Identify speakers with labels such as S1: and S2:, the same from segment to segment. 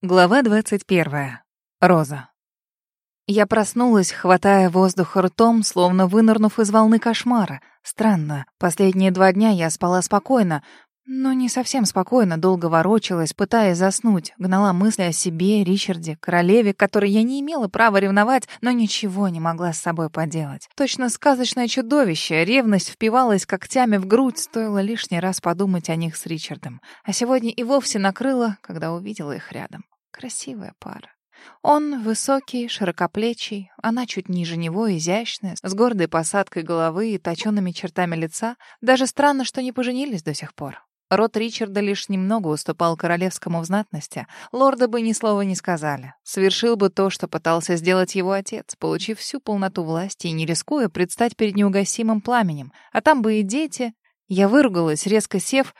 S1: Глава 21. Роза. Я проснулась, хватая воздух ртом, словно вынырнув из волны кошмара. Странно, последние два дня я спала спокойно, но не совсем спокойно, долго ворочалась, пытаясь заснуть, гнала мысли о себе, Ричарде, королеве, которой я не имела права ревновать, но ничего не могла с собой поделать. Точно сказочное чудовище, ревность впивалась когтями в грудь, стоило лишний раз подумать о них с Ричардом. А сегодня и вовсе накрыла, когда увидела их рядом. Красивая пара. Он высокий, широкоплечий, она чуть ниже него, изящная, с гордой посадкой головы и точенными чертами лица. Даже странно, что не поженились до сих пор. Род Ричарда лишь немного уступал королевскому в знатности. Лорда бы ни слова не сказали. Совершил бы то, что пытался сделать его отец, получив всю полноту власти и не рискуя предстать перед неугасимым пламенем. А там бы и дети. Я выругалась, резко сев.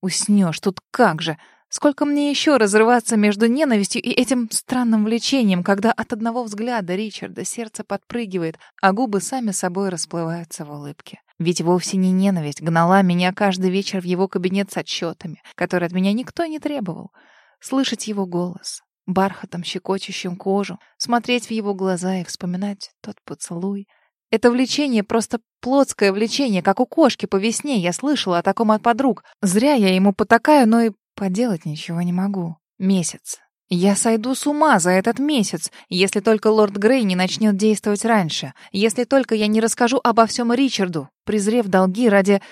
S1: Уснешь, тут как же. Сколько мне еще разрываться между ненавистью и этим странным влечением, когда от одного взгляда Ричарда сердце подпрыгивает, а губы сами собой расплываются в улыбке. Ведь вовсе не ненависть гнала меня каждый вечер в его кабинет с отчетами, которые от меня никто не требовал. Слышать его голос, бархатом щекочущим кожу, смотреть в его глаза и вспоминать тот поцелуй. Это влечение просто плотское влечение, как у кошки по весне. Я слышала о таком от подруг. Зря я ему потакаю, но и Поделать ничего не могу. Месяц. Я сойду с ума за этот месяц, если только лорд Грей не начнет действовать раньше, если только я не расскажу обо всем Ричарду, презрев долги ради...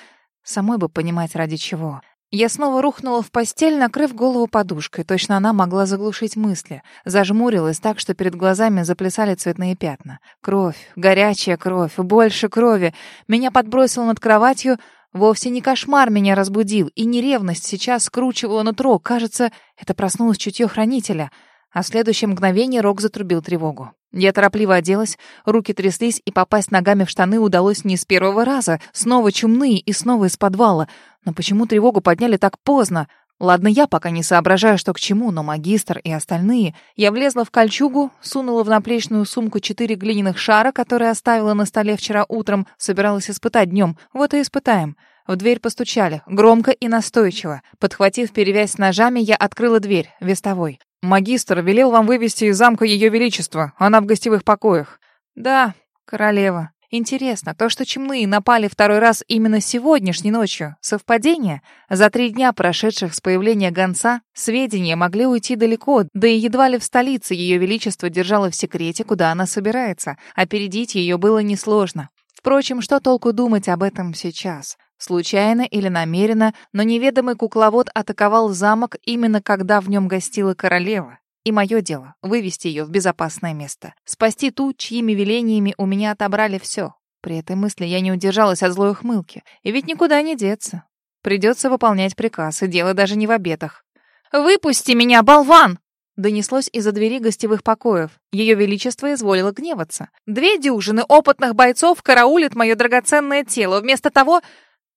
S1: Самой бы понимать, ради чего. Я снова рухнула в постель, накрыв голову подушкой. Точно она могла заглушить мысли. Зажмурилась так, что перед глазами заплясали цветные пятна. Кровь, горячая кровь, больше крови. Меня подбросило над кроватью, Вовсе не кошмар меня разбудил, и не ревность сейчас скручивала нутро. Кажется, это проснулось чутье хранителя. А в следующее мгновение Рок затрубил тревогу. Я торопливо оделась, руки тряслись, и попасть ногами в штаны удалось не с первого раза. Снова чумные и снова из подвала. Но почему тревогу подняли так поздно? Ладно, я пока не соображаю, что к чему, но магистр и остальные. Я влезла в кольчугу, сунула в наплечную сумку четыре глиняных шара, которые оставила на столе вчера утром, собиралась испытать днем. Вот и испытаем. В дверь постучали, громко и настойчиво. Подхватив перевязь ножами, я открыла дверь, вестовой. «Магистр велел вам вывести из замка Ее Величество. Она в гостевых покоях». «Да, королева». Интересно, то, что чумные напали второй раз именно сегодняшней ночью, совпадение? За три дня, прошедших с появления гонца, сведения могли уйти далеко, да и едва ли в столице Ее Величество держало в секрете, куда она собирается. Опередить ее было несложно. Впрочем, что толку думать об этом сейчас? Случайно или намеренно, но неведомый кукловод атаковал замок именно когда в нем гостила королева. И мое дело — вывести ее в безопасное место. Спасти ту, чьими велениями у меня отобрали все. При этой мысли я не удержалась от злой ухмылки. И ведь никуда не деться. Придется выполнять приказ, и дело даже не в обетах. «Выпусти меня, болван!» Донеслось из-за двери гостевых покоев. Ее Величество изволило гневаться. «Две дюжины опытных бойцов караулят мое драгоценное тело. Вместо того,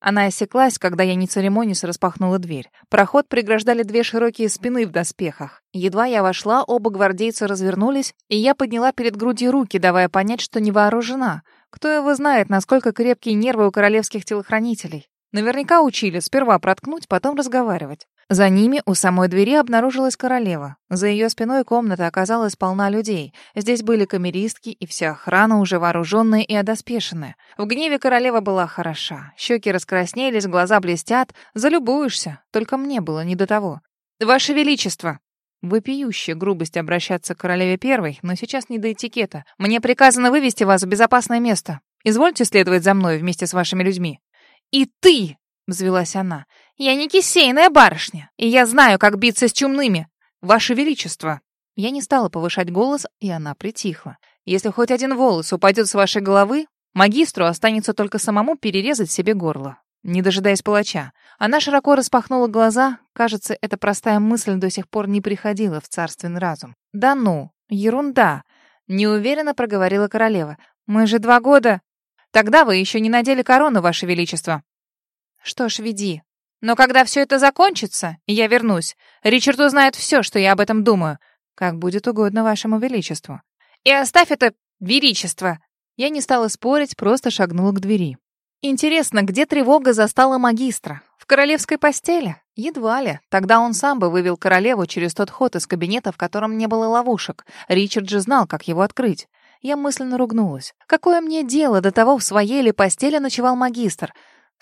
S1: она осеклась, когда я не церемонясь распахнула дверь. Проход преграждали две широкие спины в доспехах. Едва я вошла, оба гвардейца развернулись, и я подняла перед грудью руки, давая понять, что не вооружена. Кто его знает, насколько крепкие нервы у королевских телохранителей. Наверняка учили сперва проткнуть, потом разговаривать. За ними у самой двери обнаружилась королева. За ее спиной комната оказалась полна людей. Здесь были камеристки и вся охрана, уже вооруженная и одоспешенная. В гневе королева была хороша. Щеки раскраснелись, глаза блестят. Залюбуешься. Только мне было не до того. «Ваше Величество!» Вопиющая грубость обращаться к королеве первой, но сейчас не до этикета. «Мне приказано вывести вас в безопасное место. Извольте следовать за мной вместе с вашими людьми». «И ты!» — взвелась она. «Я не кисейная барышня, и я знаю, как биться с чумными. Ваше Величество!» Я не стала повышать голос, и она притихла. «Если хоть один волос упадет с вашей головы, магистру останется только самому перерезать себе горло». Не дожидаясь палача, она широко распахнула глаза. Кажется, эта простая мысль до сих пор не приходила в царственный разум. «Да ну, ерунда!» — неуверенно проговорила королева. «Мы же два года...» «Тогда вы еще не надели корону, ваше величество», что ж, веди. Но когда все это закончится, я вернусь. Ричард узнает все, что я об этом думаю. Как будет угодно вашему величеству. И оставь это величество. Я не стала спорить, просто шагнула к двери. Интересно, где тревога застала магистра? В королевской постели? Едва ли. Тогда он сам бы вывел королеву через тот ход из кабинета, в котором не было ловушек. Ричард же знал, как его открыть. Я мысленно ругнулась. Какое мне дело до того, в своей ли постели ночевал магистр?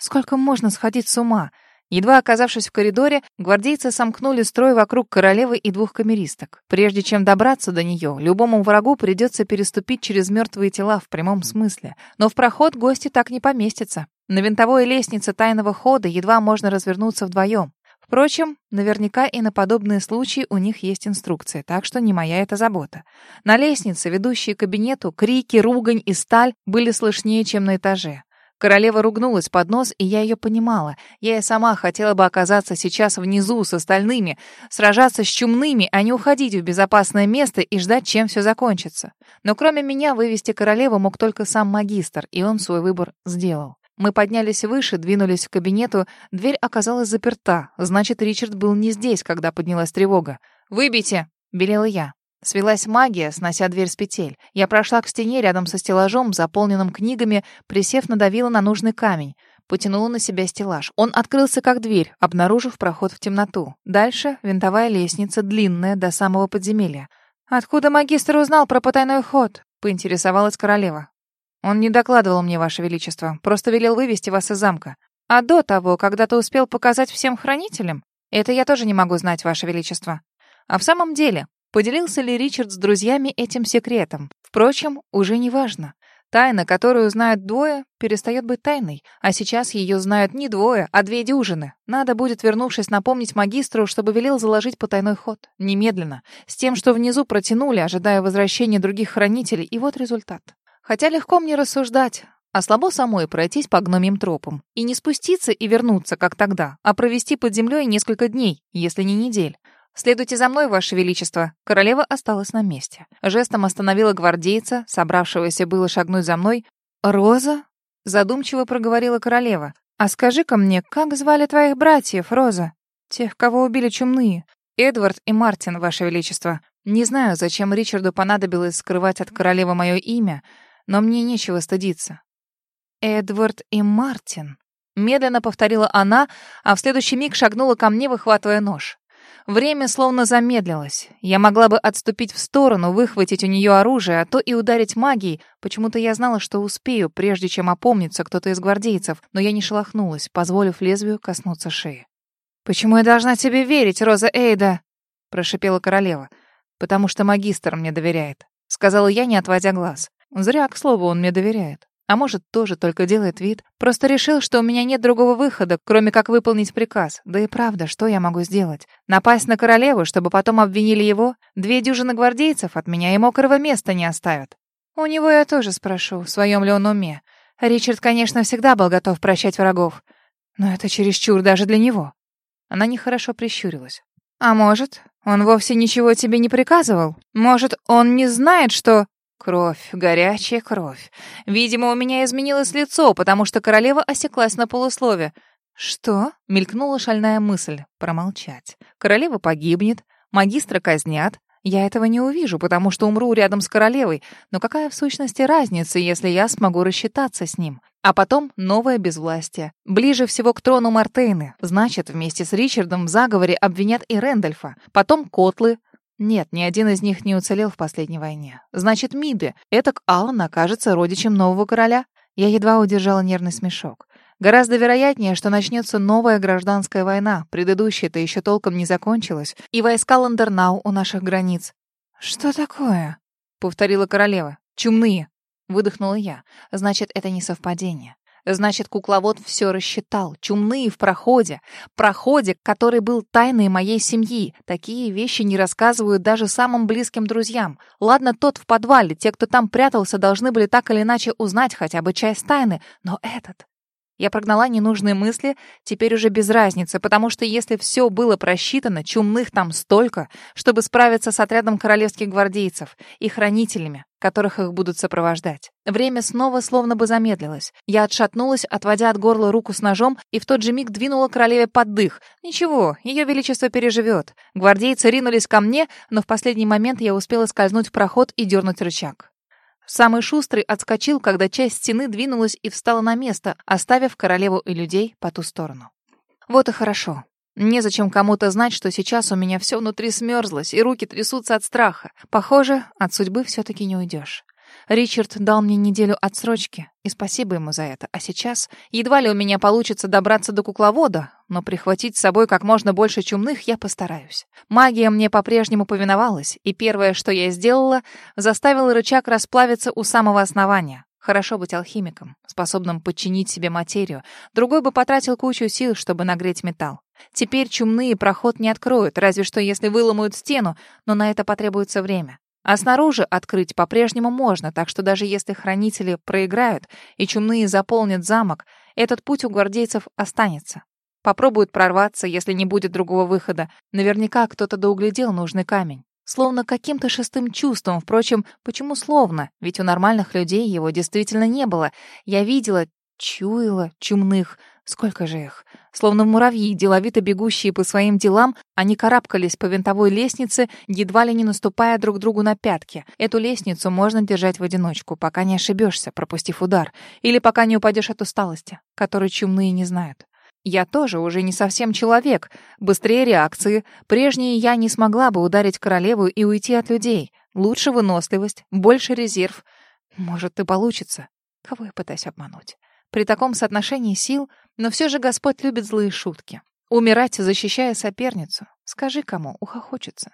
S1: Сколько можно сходить с ума? Едва оказавшись в коридоре, гвардейцы сомкнули строй вокруг королевы и двух камеристок. Прежде чем добраться до нее, любому врагу придется переступить через мертвые тела в прямом смысле. Но в проход гости так не поместятся. На винтовой лестнице тайного хода едва можно развернуться вдвоем. Впрочем, наверняка и на подобные случаи у них есть инструкция, так что не моя это забота. На лестнице, ведущей к кабинету, крики, ругань и сталь были слышнее, чем на этаже. Королева ругнулась под нос, и я ее понимала. Я и сама хотела бы оказаться сейчас внизу с остальными, сражаться с чумными, а не уходить в безопасное место и ждать, чем все закончится. Но кроме меня вывести королеву мог только сам магистр, и он свой выбор сделал. Мы поднялись выше, двинулись к кабинету. Дверь оказалась заперта. Значит, Ричард был не здесь, когда поднялась тревога. «Выбейте!» — велела я. Свелась магия, снося дверь с петель. Я прошла к стене рядом со стеллажом, заполненным книгами, присев, надавила на нужный камень. Потянула на себя стеллаж. Он открылся как дверь, обнаружив проход в темноту. Дальше винтовая лестница, длинная, до самого подземелья. «Откуда магистр узнал про потайной ход?» — поинтересовалась королева. «Он не докладывал мне, Ваше Величество, просто велел вывести вас из замка. А до того, когда ты успел показать всем хранителям? Это я тоже не могу знать, Ваше Величество. А в самом деле, Поделился ли Ричард с друзьями этим секретом? Впрочем, уже не важно. Тайна, которую знают двое, перестает быть тайной, а сейчас ее знают не двое, а две дюжины. Надо будет, вернувшись, напомнить магистру, чтобы велел заложить потайной ход. Немедленно. С тем, что внизу протянули, ожидая возвращения других хранителей, и вот результат. Хотя легко мне рассуждать, а слабо самой пройтись по гномьим тропам. И не спуститься и вернуться, как тогда, а провести под землей несколько дней, если не недель. «Следуйте за мной, Ваше Величество». Королева осталась на месте. Жестом остановила гвардейца, собравшегося было шагнуть за мной. «Роза?» — задумчиво проговорила королева. «А скажи-ка мне, как звали твоих братьев, Роза? Тех, кого убили чумные?» «Эдвард и Мартин, Ваше Величество. Не знаю, зачем Ричарду понадобилось скрывать от королевы мое имя, но мне нечего стыдиться». «Эдвард и Мартин», — медленно повторила она, а в следующий миг шагнула ко мне, выхватывая нож. Время словно замедлилось. Я могла бы отступить в сторону, выхватить у нее оружие, а то и ударить магией. Почему-то я знала, что успею, прежде чем опомнится кто-то из гвардейцев, но я не шелохнулась, позволив лезвию коснуться шеи. «Почему я должна тебе верить, Роза Эйда?» — прошипела королева. «Потому что магистр мне доверяет», — сказала я, не отводя глаз. Зря, к слову, он мне доверяет. А может, тоже только делает вид. Просто решил, что у меня нет другого выхода, кроме как выполнить приказ. Да и правда, что я могу сделать? Напасть на королеву, чтобы потом обвинили его? Две дюжины гвардейцев от меня и мокрого места не оставят. У него я тоже спрошу, в своем ли он уме. Ричард, конечно, всегда был готов прощать врагов. Но это чересчур даже для него. Она нехорошо прищурилась. А может, он вовсе ничего тебе не приказывал? Может, он не знает, что... Кровь, горячая кровь. Видимо, у меня изменилось лицо, потому что королева осеклась на полуслове. «Что?» — мелькнула шальная мысль. Промолчать. Королева погибнет, магистра казнят. Я этого не увижу, потому что умру рядом с королевой. Но какая в сущности разница, если я смогу рассчитаться с ним? А потом новое безвластие. Ближе всего к трону Мартейны. Значит, вместе с Ричардом в заговоре обвинят и Рэндольфа. Потом Котлы, нет, ни один из них не уцелел в последней войне. Значит, Миды. Этак Аллан окажется родичем нового короля. Я едва удержала нервный смешок. Гораздо вероятнее, что начнется новая гражданская война. Предыдущая-то еще толком не закончилась. И войска Ландернау у наших границ. «Что такое?» — повторила королева. «Чумные!» — выдохнула я. «Значит, это не совпадение. Значит, кукловод все рассчитал. Чумные в проходе. Проходе, который был тайной моей семьи. Такие вещи не рассказывают даже самым близким друзьям. Ладно, тот в подвале. Те, кто там прятался, должны были так или иначе узнать хотя бы часть тайны. Но этот... Я прогнала ненужные мысли, теперь уже без разницы, потому что если все было просчитано, чумных там столько, чтобы справиться с отрядом королевских гвардейцев и хранителями, которых их будут сопровождать. Время снова словно бы замедлилось. Я отшатнулась, отводя от горла руку с ножом, и в тот же миг двинула королеве под дых. Ничего, ее величество переживет. Гвардейцы ринулись ко мне, но в последний момент я успела скользнуть в проход и дернуть рычаг. Самый шустрый отскочил, когда часть стены двинулась и встала на место, оставив королеву и людей по ту сторону. Вот и хорошо. Незачем кому-то знать, что сейчас у меня все внутри смерзлось, и руки трясутся от страха. Похоже, от судьбы все-таки не уйдешь. Ричард дал мне неделю отсрочки, и спасибо ему за это. А сейчас едва ли у меня получится добраться до кукловода, но прихватить с собой как можно больше чумных я постараюсь. Магия мне по-прежнему повиновалась, и первое, что я сделала, заставила рычаг расплавиться у самого основания. Хорошо быть алхимиком, способным подчинить себе материю. Другой бы потратил кучу сил, чтобы нагреть металл. Теперь чумные проход не откроют, разве что если выломают стену, но на это потребуется время. А снаружи открыть по-прежнему можно, так что даже если хранители проиграют и чумные заполнят замок, этот путь у гвардейцев останется. Попробуют прорваться, если не будет другого выхода. Наверняка кто-то доуглядел нужный камень. Словно каким-то шестым чувством. Впрочем, почему словно? Ведь у нормальных людей его действительно не было. Я видела, чуяла чумных. Сколько же их? Словно муравьи, деловито бегущие по своим делам, они карабкались по винтовой лестнице, едва ли не наступая друг другу на пятки. Эту лестницу можно держать в одиночку, пока не ошибешься, пропустив удар, или пока не упадешь от усталости, которой чумные не знают. Я тоже уже не совсем человек. Быстрее реакции. Прежние я не смогла бы ударить королеву и уйти от людей. Лучше выносливость, больше резерв. Может, и получится. Кого я пытаюсь обмануть? При таком соотношении сил, но все же Господь любит злые шутки. Умирать, защищая соперницу. Скажи кому, ухохочется.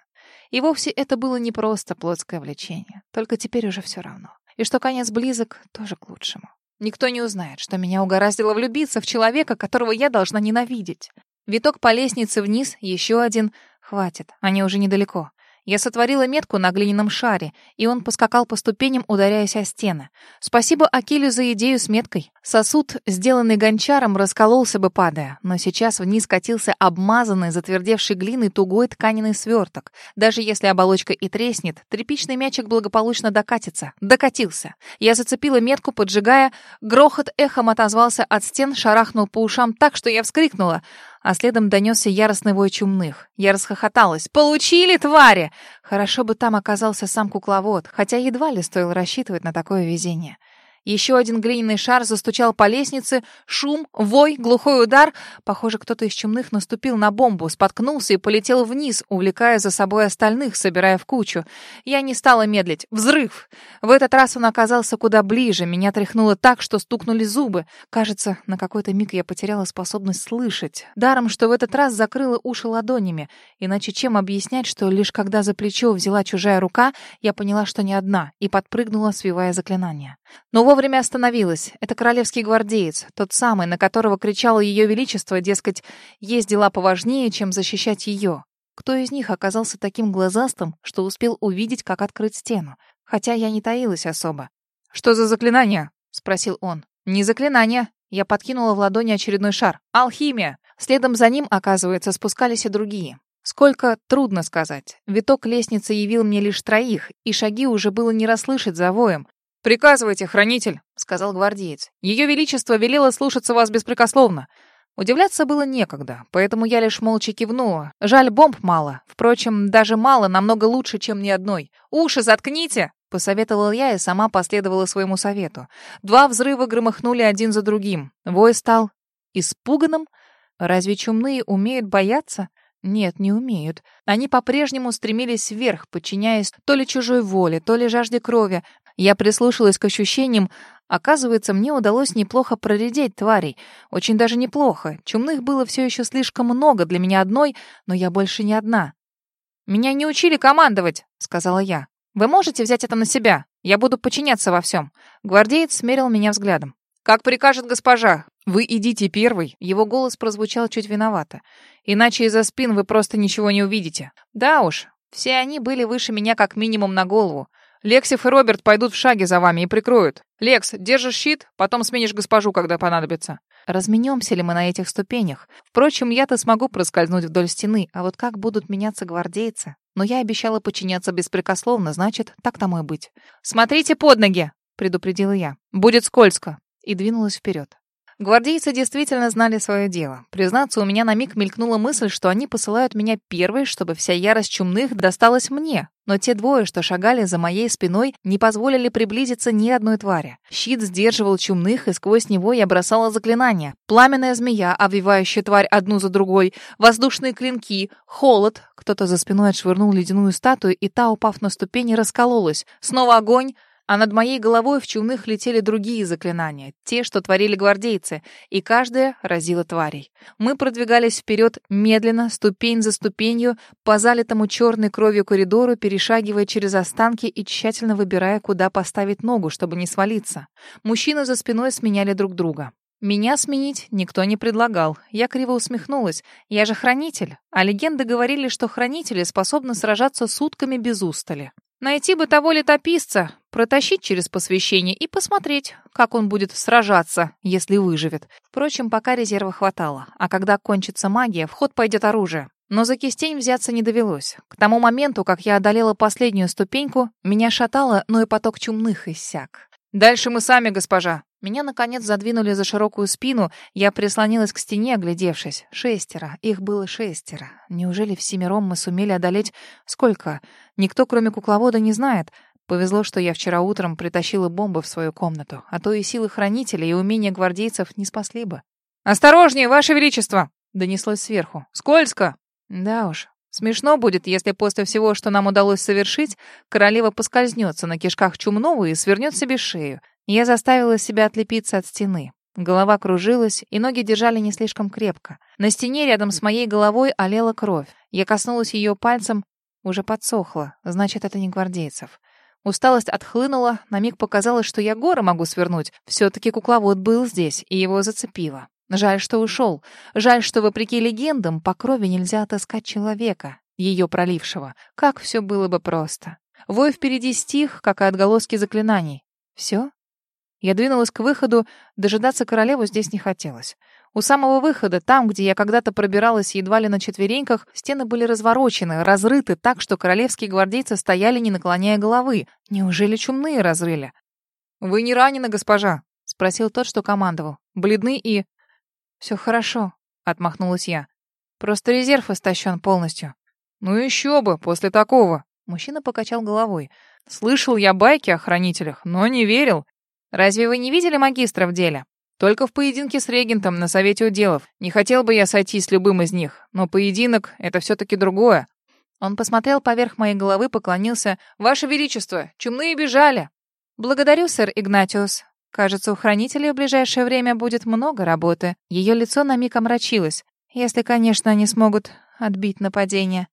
S1: И вовсе это было не просто плотское влечение. Только теперь уже все равно. И что конец близок, тоже к лучшему. Никто не узнает, что меня угораздило влюбиться в человека, которого я должна ненавидеть. Виток по лестнице вниз, еще один. Хватит, они уже недалеко. Я сотворила метку на глиняном шаре, и он поскакал по ступеням, ударяясь о стены. Спасибо Акилю за идею с меткой. Сосуд, сделанный гончаром, раскололся бы, падая, но сейчас вниз катился обмазанный, затвердевший глиной тугой тканиный сверток. Даже если оболочка и треснет, тряпичный мячик благополучно докатится. Докатился. Я зацепила метку, поджигая. Грохот эхом отозвался от стен, шарахнул по ушам так, что я вскрикнула а следом донесся яростный вой чумных. Я расхохоталась. «Получили, твари!» Хорошо бы там оказался сам кукловод, хотя едва ли стоило рассчитывать на такое везение. Еще один глиняный шар застучал по лестнице. Шум, вой, глухой удар. Похоже, кто-то из чумных наступил на бомбу, споткнулся и полетел вниз, увлекая за собой остальных, собирая в кучу. Я не стала медлить. Взрыв! В этот раз он оказался куда ближе. Меня тряхнуло так, что стукнули зубы. Кажется, на какой-то миг я потеряла способность слышать. Даром, что в этот раз закрыла уши ладонями. Иначе чем объяснять, что лишь когда за плечо взяла чужая рука, я поняла, что не одна, и подпрыгнула, свивая заклинание. Но вовремя остановилась. Это королевский гвардеец, тот самый, на которого кричало ее величество, дескать, есть дела поважнее, чем защищать ее. Кто из них оказался таким глазастым, что успел увидеть, как открыть стену? Хотя я не таилась особо. «Что за заклинание?» — спросил он. «Не заклинание». Я подкинула в ладони очередной шар. «Алхимия!» Следом за ним, оказывается, спускались и другие. Сколько, трудно сказать. Виток лестницы явил мне лишь троих, и шаги уже было не расслышать за воем. «Приказывайте, хранитель», — сказал гвардеец. «Ее Величество велело слушаться вас беспрекословно». Удивляться было некогда, поэтому я лишь молча кивнула. Жаль, бомб мало. Впрочем, даже мало намного лучше, чем ни одной. «Уши заткните!» — посоветовала я и сама последовала своему совету. Два взрыва громыхнули один за другим. Вой стал испуганным. Разве чумные умеют бояться? Нет, не умеют. Они по-прежнему стремились вверх, подчиняясь то ли чужой воле, то ли жажде крови. Я прислушалась к ощущениям. Оказывается, мне удалось неплохо проредить тварей. Очень даже неплохо. Чумных было все еще слишком много для меня одной, но я больше не одна. «Меня не учили командовать», — сказала я. «Вы можете взять это на себя? Я буду подчиняться во всем». Гвардеец смерил меня взглядом. «Как прикажет госпожа. Вы идите первый». Его голос прозвучал чуть виновато. «Иначе из-за спин вы просто ничего не увидите». Да уж, все они были выше меня как минимум на голову. Лексив и Роберт пойдут в шаге за вами и прикроют. Лекс, держишь щит, потом сменишь госпожу, когда понадобится. Разменемся ли мы на этих ступенях? Впрочем, я-то смогу проскользнуть вдоль стены, а вот как будут меняться гвардейцы? Но я обещала подчиняться беспрекословно, значит, так тому и быть. «Смотрите под ноги!» — предупредила я. «Будет скользко!» И двинулась вперед. Гвардейцы действительно знали свое дело. Признаться, у меня на миг мелькнула мысль, что они посылают меня первой, чтобы вся ярость чумных досталась мне. Но те двое, что шагали за моей спиной, не позволили приблизиться ни одной твари. Щит сдерживал чумных, и сквозь него я бросала заклинания. Пламенная змея, обвивающая тварь одну за другой, воздушные клинки, холод. Кто-то за спиной отшвырнул ледяную статую, и та, упав на ступени, раскололась. Снова огонь, а над моей головой в чумных летели другие заклинания, те, что творили гвардейцы, и каждая разила тварей. Мы продвигались вперед медленно, ступень за ступенью, по залитому черной кровью коридору, перешагивая через останки и тщательно выбирая, куда поставить ногу, чтобы не свалиться. Мужчины за спиной сменяли друг друга. Меня сменить никто не предлагал. Я криво усмехнулась. Я же хранитель. А легенды говорили, что хранители способны сражаться сутками без устали. Найти бы того летописца, протащить через посвящение и посмотреть, как он будет сражаться, если выживет. Впрочем, пока резерва хватало, а когда кончится магия, в ход пойдет оружие. Но за кистень взяться не довелось. К тому моменту, как я одолела последнюю ступеньку, меня шатало, но и поток чумных иссяк. «Дальше мы сами, госпожа», меня, наконец, задвинули за широкую спину. Я прислонилась к стене, оглядевшись. Шестеро. Их было шестеро. Неужели всемиром мы сумели одолеть... Сколько? Никто, кроме кукловода, не знает. Повезло, что я вчера утром притащила бомбы в свою комнату. А то и силы хранителей, и умения гвардейцев не спасли бы. «Осторожнее, Ваше Величество!» — донеслось сверху. «Скользко!» Да уж, Смешно будет, если после всего, что нам удалось совершить, королева поскользнется на кишках чумного и свернет себе шею. Я заставила себя отлепиться от стены. Голова кружилась, и ноги держали не слишком крепко. На стене рядом с моей головой олела кровь. Я коснулась ее пальцем, уже подсохла, значит, это не гвардейцев. Усталость отхлынула, на миг показалось, что я горы могу свернуть. Все-таки кукловод был здесь, и его зацепило. Жаль, что ушел. Жаль, что, вопреки легендам, по крови нельзя отыскать человека, ее пролившего. Как все было бы просто. Вой впереди стих, как и отголоски заклинаний. Все? Я двинулась к выходу, дожидаться королеву здесь не хотелось. У самого выхода, там, где я когда-то пробиралась едва ли на четвереньках, стены были разворочены, разрыты так, что королевские гвардейцы стояли, не наклоняя головы. Неужели чумные разрыли? «Вы не ранены, госпожа?» — спросил тот, что командовал. «Бледны и...» «Все хорошо», — отмахнулась я. «Просто резерв истощен полностью». «Ну еще бы, после такого!» Мужчина покачал головой. «Слышал я байки о хранителях, но не верил. Разве вы не видели магистра в деле? Только в поединке с регентом на совете уделов. Не хотел бы я сойти с любым из них, но поединок — это все-таки другое. Он посмотрел поверх моей головы, поклонился. «Ваше Величество, чумные бежали!» «Благодарю, сэр Игнатиус. Кажется, у хранителей в ближайшее время будет много работы». Ее лицо на миг омрачилось. «Если, конечно, они смогут отбить нападение».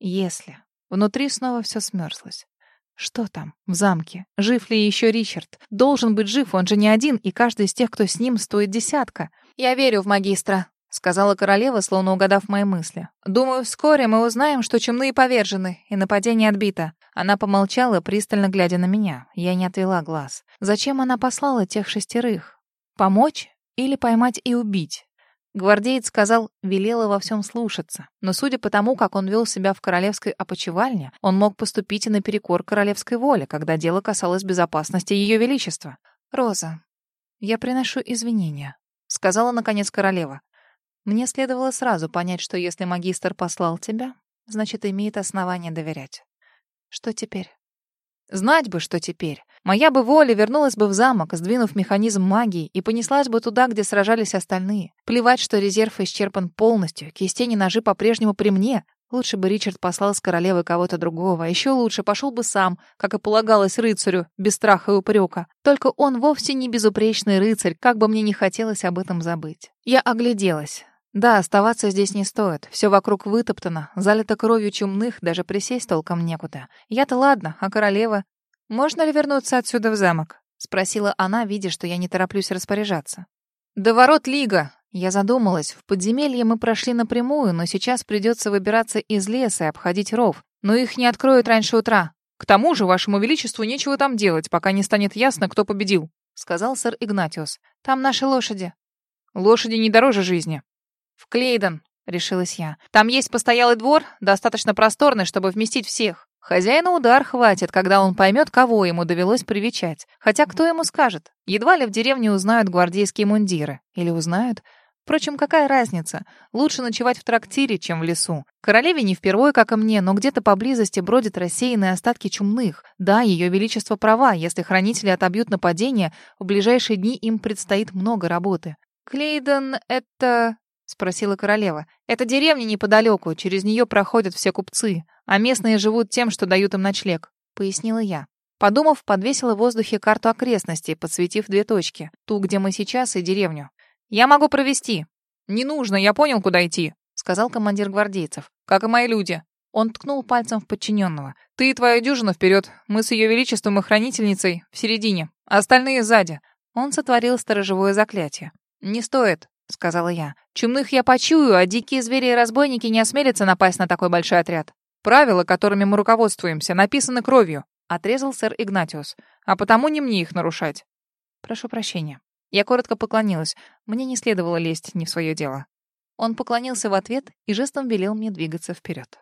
S1: «Если». Внутри снова все смерзлось. Что там, в замке? Жив ли еще Ричард? Должен быть жив, он же не один, и каждый из тех, кто с ним, стоит десятка. «Я верю в магистра», — сказала королева, словно угадав мои мысли. «Думаю, вскоре мы узнаем, что чумные повержены, и нападение отбито». Она помолчала, пристально глядя на меня. Я не отвела глаз. Зачем она послала тех шестерых? Помочь или поймать и убить? Гвардеец сказал, велела во всем слушаться. Но судя по тому, как он вел себя в королевской опочивальне, он мог поступить и наперекор королевской воле, когда дело касалось безопасности Ее Величества. «Роза, я приношу извинения», — сказала, наконец, королева. «Мне следовало сразу понять, что если магистр послал тебя, значит, имеет основание доверять. Что теперь?» Знать бы, что теперь. Моя бы воля вернулась бы в замок, сдвинув механизм магии, и понеслась бы туда, где сражались остальные. Плевать, что резерв исчерпан полностью, кистени ножи по-прежнему при мне. Лучше бы Ричард послал с королевы кого-то другого, а еще лучше пошел бы сам, как и полагалось рыцарю, без страха и упрека. Только он вовсе не безупречный рыцарь, как бы мне не хотелось об этом забыть. Я огляделась. Да, оставаться здесь не стоит. Все вокруг вытоптано, залито кровью чумных, даже присесть толком некуда. Я-то ладно, а королева? Можно ли вернуться отсюда в замок? Спросила она, видя, что я не тороплюсь распоряжаться. «До ворот Лига!» Я задумалась. В подземелье мы прошли напрямую, но сейчас придется выбираться из леса и обходить ров. Но их не откроют раньше утра. К тому же, вашему величеству нечего там делать, пока не станет ясно, кто победил, сказал сэр Игнатиус. Там наши лошади. Лошади не дороже жизни. «В Клейден», — решилась я. «Там есть постоялый двор, достаточно просторный, чтобы вместить всех. Хозяина удар хватит, когда он поймет, кого ему довелось привечать. Хотя кто ему скажет? Едва ли в деревне узнают гвардейские мундиры. Или узнают? Впрочем, какая разница? Лучше ночевать в трактире, чем в лесу. Королеве не впервые, как и мне, но где-то поблизости бродят рассеянные остатки чумных. Да, ее величество права, если хранители отобьют нападение, в ближайшие дни им предстоит много работы. «Клейден — это...» — спросила королева. «Это деревня неподалеку, через нее проходят все купцы, а местные живут тем, что дают им ночлег», — пояснила я. Подумав, подвесила в воздухе карту окрестностей, подсветив две точки. Ту, где мы сейчас, и деревню. «Я могу провести». «Не нужно, я понял, куда идти», — сказал командир гвардейцев. «Как и мои люди». Он ткнул пальцем в подчиненного. «Ты и твоя дюжина вперед. Мы с ее величеством и хранительницей в середине. А остальные сзади». Он сотворил сторожевое заклятие. «Не стоит», — сказала я. «Чумных я почую, а дикие звери и разбойники не осмелятся напасть на такой большой отряд. Правила, которыми мы руководствуемся, написаны кровью», — отрезал сэр Игнатиус. «А потому не мне их нарушать». «Прошу прощения». Я коротко поклонилась. Мне не следовало лезть не в свое дело. Он поклонился в ответ и жестом велел мне двигаться вперед.